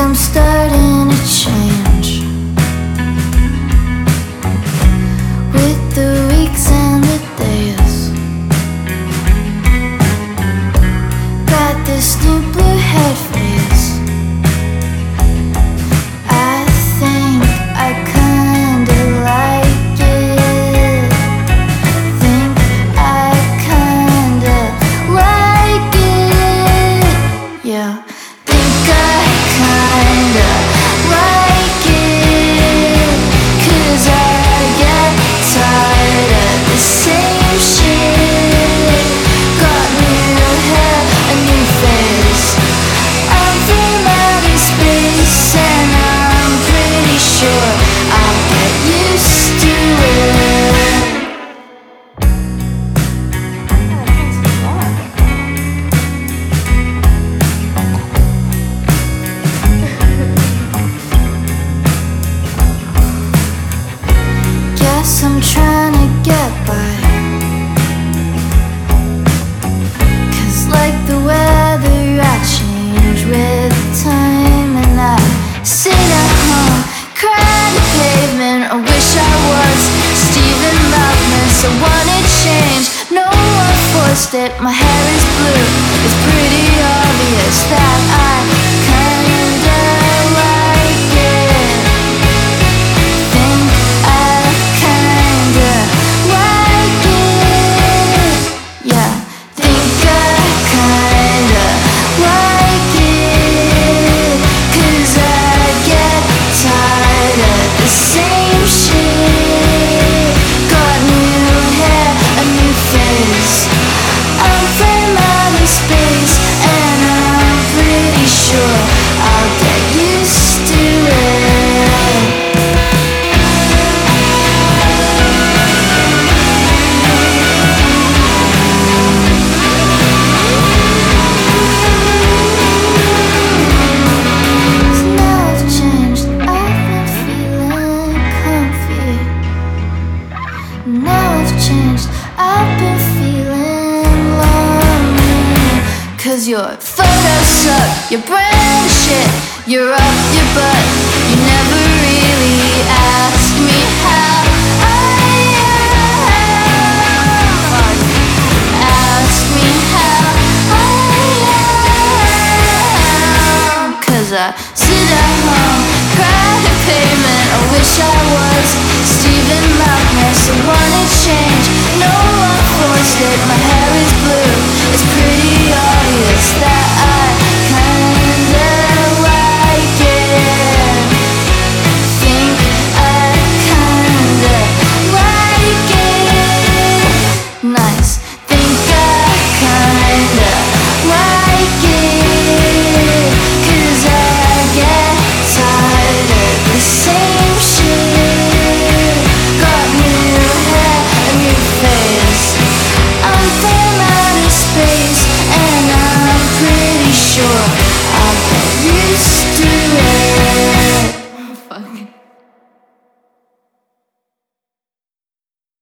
I'm starting to change. lost it, my head Your photos suck, your brand shit, you're up your butt. You never really ask me how I am. Ask me how I am. Cause I sit at home, cry the payment. I wish I was Stephen Malkmus. I wanna change, no one forced it. My hair is blue, it's pretty. Old is that?